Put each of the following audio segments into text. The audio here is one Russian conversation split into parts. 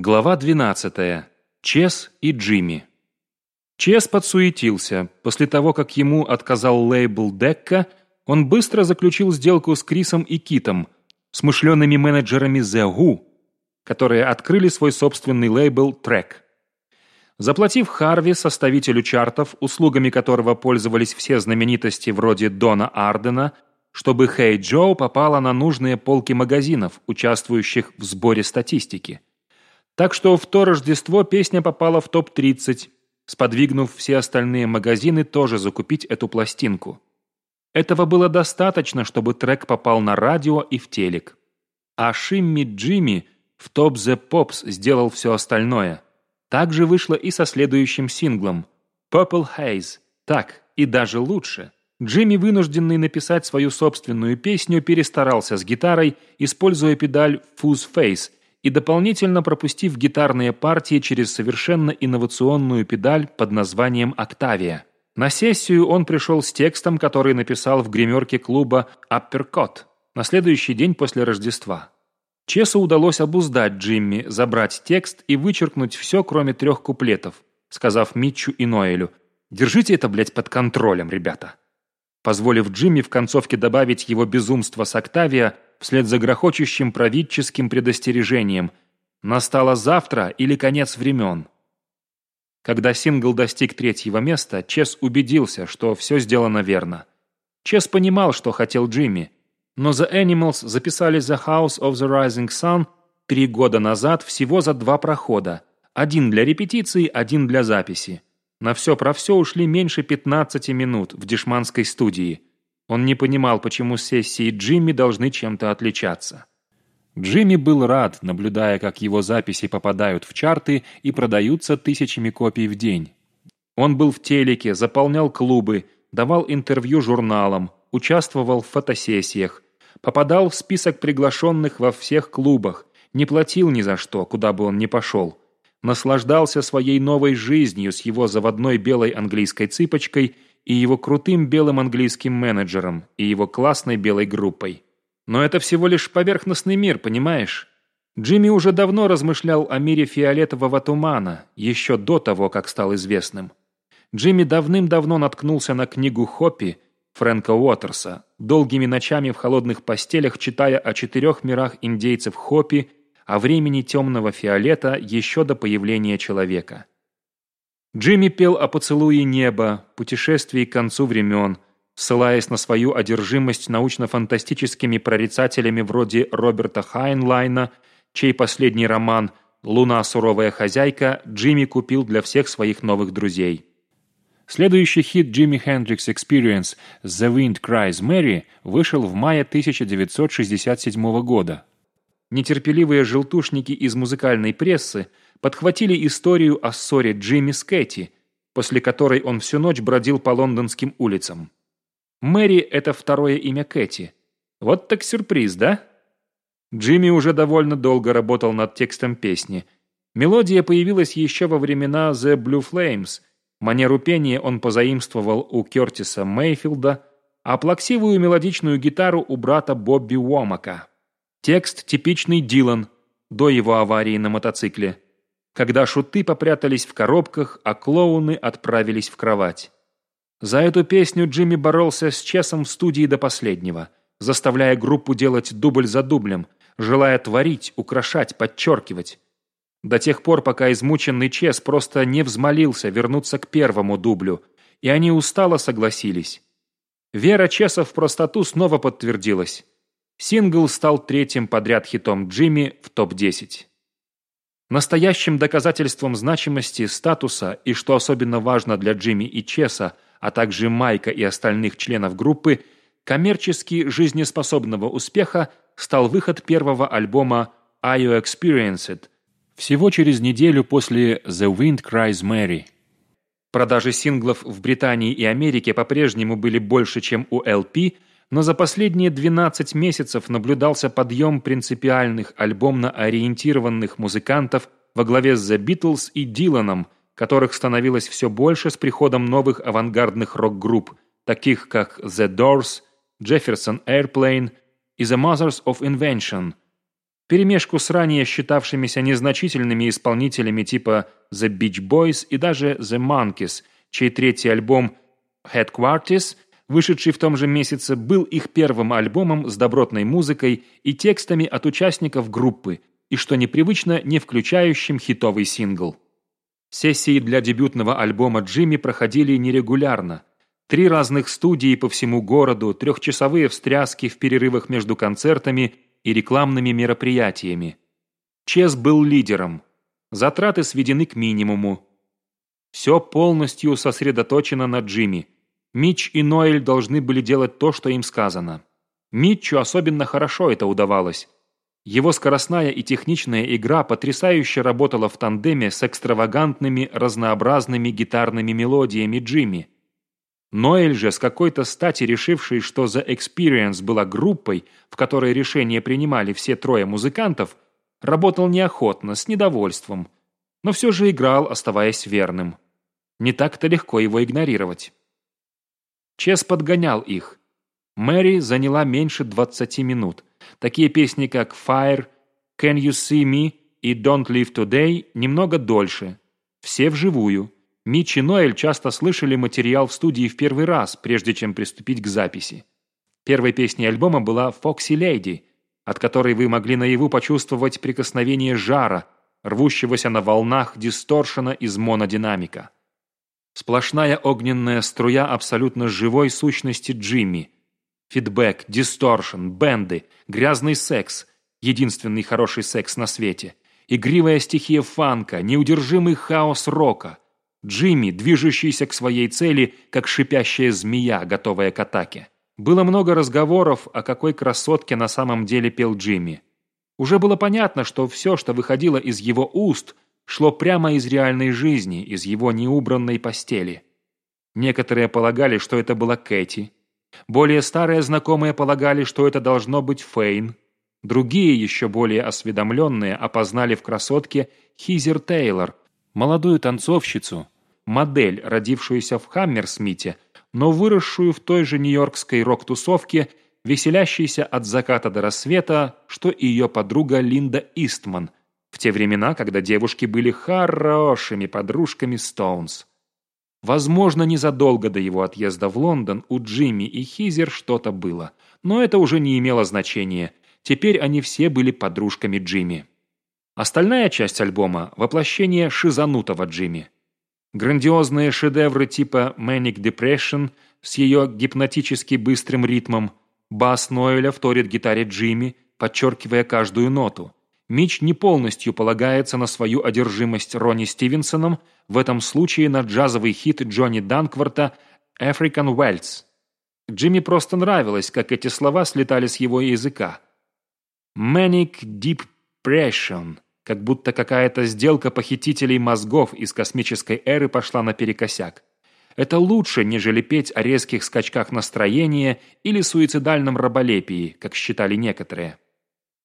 Глава 12. Чес и Джимми. Чес подсуетился. После того, как ему отказал лейбл Декка, он быстро заключил сделку с Крисом и Китом, смышленными менеджерами The Who, которые открыли свой собственный лейбл Track. Заплатив Харви, составителю чартов, услугами которого пользовались все знаменитости вроде Дона Ардена, чтобы Хей Джо попала на нужные полки магазинов, участвующих в сборе статистики – так что в то Рождество песня попала в топ-30, сподвигнув все остальные магазины тоже закупить эту пластинку. Этого было достаточно, чтобы трек попал на радио и в телек. А Шимми Джимми в топ The Pops сделал все остальное. Так же вышло и со следующим синглом «Purple Haze». Так, и даже лучше. Джимми, вынужденный написать свою собственную песню, перестарался с гитарой, используя педаль «Fuzz Face», и дополнительно пропустив гитарные партии через совершенно инновационную педаль под названием «Октавия». На сессию он пришел с текстом, который написал в гримерке клуба «Апперкот» на следующий день после Рождества. Чесу удалось обуздать Джимми, забрать текст и вычеркнуть все, кроме трех куплетов, сказав Митчу и Ноэлю «Держите это, блядь, под контролем, ребята». Позволив Джимми в концовке добавить его безумство с «Октавия», вслед за грохочущим правительским предостережением «Настало завтра или конец времен». Когда сингл достиг третьего места, Чес убедился, что все сделано верно. Чес понимал, что хотел Джимми, но The Animals записали The House of the Rising Sun три года назад всего за два прохода. Один для репетиции, один для записи. На все про все ушли меньше 15 минут в дешманской студии – он не понимал, почему сессии Джимми должны чем-то отличаться. Джимми был рад, наблюдая, как его записи попадают в чарты и продаются тысячами копий в день. Он был в телеке, заполнял клубы, давал интервью журналам, участвовал в фотосессиях, попадал в список приглашенных во всех клубах, не платил ни за что, куда бы он ни пошел. Наслаждался своей новой жизнью с его заводной белой английской цыпочкой – и его крутым белым английским менеджером, и его классной белой группой. Но это всего лишь поверхностный мир, понимаешь? Джимми уже давно размышлял о мире фиолетового тумана, еще до того, как стал известным. Джимми давным-давно наткнулся на книгу Хоппи Фрэнка Уотерса, долгими ночами в холодных постелях читая о четырех мирах индейцев Хоппи, о времени темного фиолета еще до появления человека. Джимми пел о поцелуе неба, путешествии к концу времен, ссылаясь на свою одержимость научно-фантастическими прорицателями вроде Роберта Хайнлайна, чей последний роман «Луна – суровая хозяйка» Джимми купил для всех своих новых друзей. Следующий хит Джимми Hendrix Experience «The Wind Cries Mary» вышел в мае 1967 года. Нетерпеливые желтушники из музыкальной прессы – подхватили историю о ссоре Джимми с Кэти, после которой он всю ночь бродил по лондонским улицам. Мэри – это второе имя Кэти. Вот так сюрприз, да? Джимми уже довольно долго работал над текстом песни. Мелодия появилась еще во времена The Blue Flames. Манеру пения он позаимствовал у Кертиса Мейфилда, а плаксивую мелодичную гитару у брата Бобби Уомака. Текст типичный Дилан, до его аварии на мотоцикле когда шуты попрятались в коробках, а клоуны отправились в кровать. За эту песню Джимми боролся с Чесом в студии до последнего, заставляя группу делать дубль за дублем, желая творить, украшать, подчеркивать. До тех пор, пока измученный Чес просто не взмолился вернуться к первому дублю, и они устало согласились. Вера Чеса в простоту снова подтвердилась. Сингл стал третьим подряд хитом Джимми в топ-10. Настоящим доказательством значимости статуса и, что особенно важно для Джимми и Чеса, а также Майка и остальных членов группы, коммерчески жизнеспособного успеха стал выход первого альбома «Are You Experienced» всего через неделю после «The Wind Cries Mary». Продажи синглов в Британии и Америке по-прежнему были больше, чем у LP – но за последние 12 месяцев наблюдался подъем принципиальных альбомно-ориентированных музыкантов во главе с The Beatles и Диланом, которых становилось все больше с приходом новых авангардных рок-групп, таких как The Doors, Jefferson Airplane и The Mothers of Invention. перемешку с ранее считавшимися незначительными исполнителями типа The Beach Boys и даже The Monkeys, чей третий альбом Headquarters, вышедший в том же месяце, был их первым альбомом с добротной музыкой и текстами от участников группы, и, что непривычно, не включающим хитовый сингл. Сессии для дебютного альбома Джимми проходили нерегулярно. Три разных студии по всему городу, трехчасовые встряски в перерывах между концертами и рекламными мероприятиями. Чес был лидером. Затраты сведены к минимуму. Все полностью сосредоточено на Джимми. Митч и Ноэль должны были делать то, что им сказано. Митчу особенно хорошо это удавалось. Его скоростная и техничная игра потрясающе работала в тандеме с экстравагантными, разнообразными гитарными мелодиями Джимми. Ноэль же, с какой-то стати решивший, что The Experience была группой, в которой решения принимали все трое музыкантов, работал неохотно, с недовольством, но все же играл, оставаясь верным. Не так-то легко его игнорировать. Чес подгонял их. Мэри заняла меньше 20 минут. Такие песни, как «Fire», «Can You See Me» и «Don't Live Today» немного дольше. Все вживую. Митч и Ноэль часто слышали материал в студии в первый раз, прежде чем приступить к записи. Первой песней альбома была «Foxy Lady», от которой вы могли наяву почувствовать прикосновение жара, рвущегося на волнах дисторшена из монодинамика. Сплошная огненная струя абсолютно живой сущности Джимми – Фидбэк, дисторшн, бенды, грязный секс – единственный хороший секс на свете. Игривая стихия фанка, неудержимый хаос рока. Джимми, движущийся к своей цели, как шипящая змея, готовая к атаке. Было много разговоров, о какой красотке на самом деле пел Джимми. Уже было понятно, что все, что выходило из его уст, шло прямо из реальной жизни, из его неубранной постели. Некоторые полагали, что это была Кэти – более старые знакомые полагали, что это должно быть Фейн. Другие, еще более осведомленные, опознали в красотке Хизер Тейлор, молодую танцовщицу, модель, родившуюся в Хаммерсмите, но выросшую в той же нью-йоркской рок-тусовке, веселящейся от заката до рассвета, что и ее подруга Линда Истман, в те времена, когда девушки были хорошими подружками Стоунс. Возможно, незадолго до его отъезда в Лондон у Джимми и Хизер что-то было. Но это уже не имело значения. Теперь они все были подружками Джимми. Остальная часть альбома – воплощение шизанутого Джимми. Грандиозные шедевры типа «Manic Depression» с ее гипнотически быстрым ритмом, бас Ноэля вторит гитаре Джимми, подчеркивая каждую ноту – Мич не полностью полагается на свою одержимость Ронни Стивенсоном, в этом случае на джазовый хит Джонни Данкворта «African Waltz». Джимми просто нравилось, как эти слова слетали с его языка. «Manic Depression», как будто какая-то сделка похитителей мозгов из космической эры пошла наперекосяк. Это лучше, нежели петь о резких скачках настроения или суицидальном раболепии, как считали некоторые.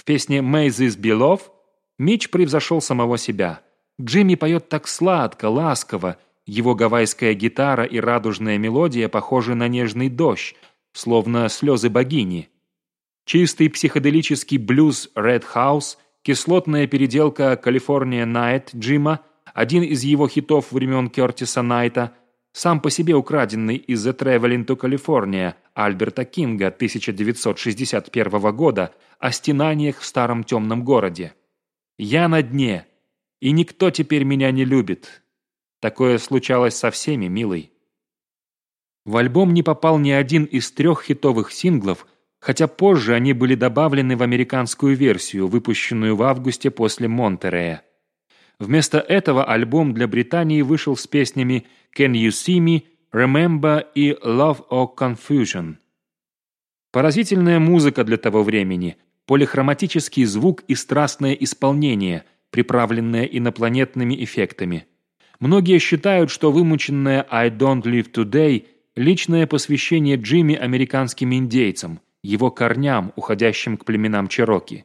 В песне «May this be love» Мич превзошел самого себя. Джимми поет так сладко, ласково, его гавайская гитара и радужная мелодия похожи на нежный дождь, словно слезы богини. Чистый психоделический блюз «Red House», кислотная переделка «California Night» Джима, один из его хитов времен Кертиса Найта, сам по себе украденный из «The Traveling to California» Альберта Кинга 1961 года о стенаниях в старом темном городе. «Я на дне, и никто теперь меня не любит». Такое случалось со всеми, милый. В альбом не попал ни один из трех хитовых синглов, хотя позже они были добавлены в американскую версию, выпущенную в августе после Монтерея. Вместо этого альбом для Британии вышел с песнями «Can You See Me», «Remember» и «Love or Confusion». Поразительная музыка для того времени, полихроматический звук и страстное исполнение, приправленное инопланетными эффектами. Многие считают, что вымученное «I don't live today» – личное посвящение Джимми американским индейцам, его корням, уходящим к племенам Чероки.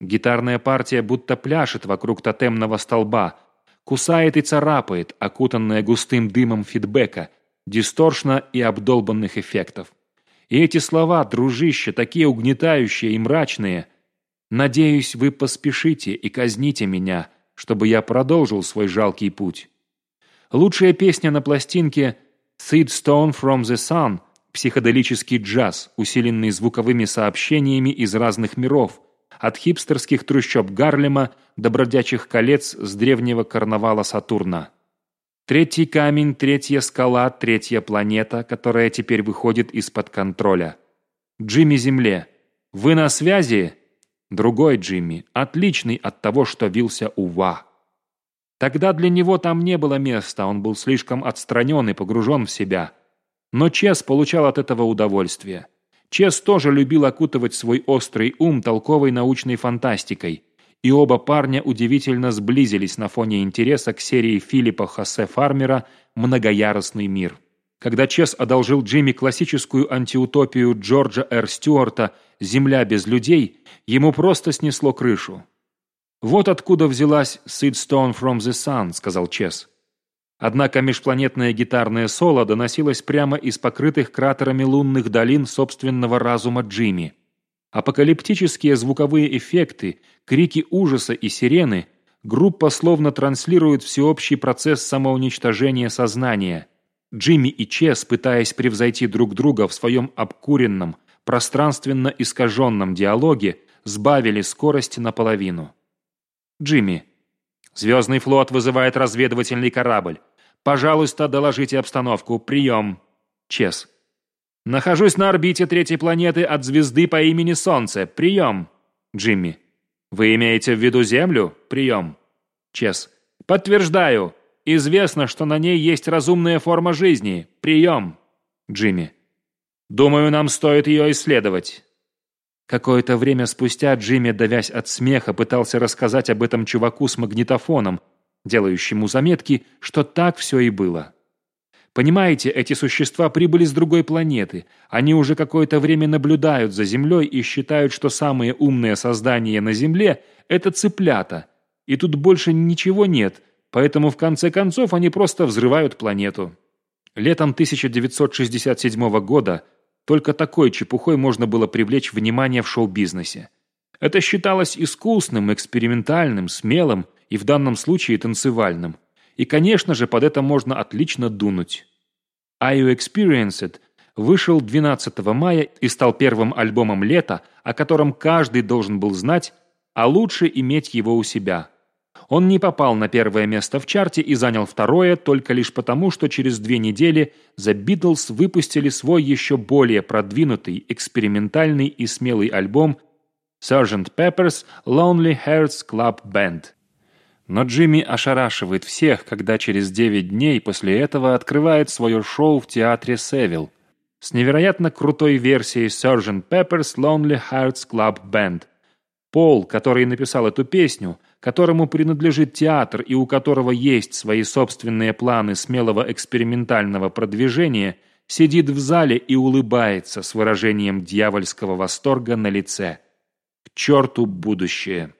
Гитарная партия будто пляшет вокруг тотемного столба, кусает и царапает, окутанная густым дымом фидбэка, дисторшна и обдолбанных эффектов. И эти слова, дружище, такие угнетающие и мрачные. Надеюсь, вы поспешите и казните меня, чтобы я продолжил свой жалкий путь. Лучшая песня на пластинке «Seed Stone from the Sun» – психоделический джаз, усиленный звуковыми сообщениями из разных миров, от хипстерских трущоб Гарлема до бродячих колец с древнего карнавала Сатурна. Третий камень, третья скала, третья планета, которая теперь выходит из-под контроля. Джимми Земле, вы на связи? Другой Джимми, отличный от того, что вился у Ва. Тогда для него там не было места, он был слишком отстранен и погружен в себя. Но Чес получал от этого удовольствие. Чес тоже любил окутывать свой острый ум толковой научной фантастикой. И оба парня удивительно сблизились на фоне интереса к серии Филиппа Хосе Фармера «Многоярусный мир». Когда Чес одолжил Джимми классическую антиутопию Джорджа Р. Стюарта «Земля без людей», ему просто снесло крышу. «Вот откуда взялась «Seed Stone from the Sun», — сказал Чес. Однако межпланетное гитарное соло доносилось прямо из покрытых кратерами лунных долин собственного разума Джимми. Апокалиптические звуковые эффекты, крики ужаса и сирены группа словно транслирует всеобщий процесс самоуничтожения сознания. Джимми и Чес, пытаясь превзойти друг друга в своем обкуренном, пространственно искаженном диалоге, сбавили скорость наполовину. Джимми. Звездный флот вызывает разведывательный корабль. Пожалуйста, доложите обстановку. Прием. Чес. Нахожусь на орбите третьей планеты от звезды по имени Солнце. Прием. Джимми. Вы имеете в виду Землю? Прием. Чес. Подтверждаю. Известно, что на ней есть разумная форма жизни. Прием. Джимми. Думаю, нам стоит ее исследовать. Какое-то время спустя Джимми, давясь от смеха, пытался рассказать об этом чуваку с магнитофоном, делающему заметки, что так все и было. Понимаете, эти существа прибыли с другой планеты. Они уже какое-то время наблюдают за Землей и считают, что самые умные создания на Земле – это цыплята. И тут больше ничего нет, поэтому в конце концов они просто взрывают планету. Летом 1967 года – только такой чепухой можно было привлечь внимание в шоу-бизнесе. Это считалось искусным, экспериментальным, смелым и в данном случае танцевальным. И, конечно же, под это можно отлично дунуть. «Are You Experienced» вышел 12 мая и стал первым альбомом лета, о котором каждый должен был знать, а лучше иметь его у себя – он не попал на первое место в чарте и занял второе только лишь потому, что через две недели The Beatles выпустили свой еще более продвинутый, экспериментальный и смелый альбом Sgt. Pepper's Lonely Hearts Club Band. Но Джимми ошарашивает всех, когда через 9 дней после этого открывает свое шоу в театре Севил с невероятно крутой версией Sgt. Pepper's Lonely Hearts Club Band. Пол, который написал эту песню, которому принадлежит театр и у которого есть свои собственные планы смелого экспериментального продвижения, сидит в зале и улыбается с выражением дьявольского восторга на лице. К черту будущее!